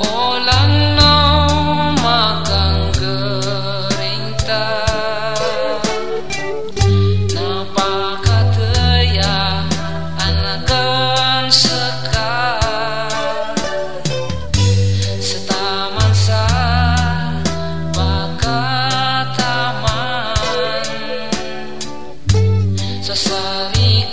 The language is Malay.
Oh, love czasami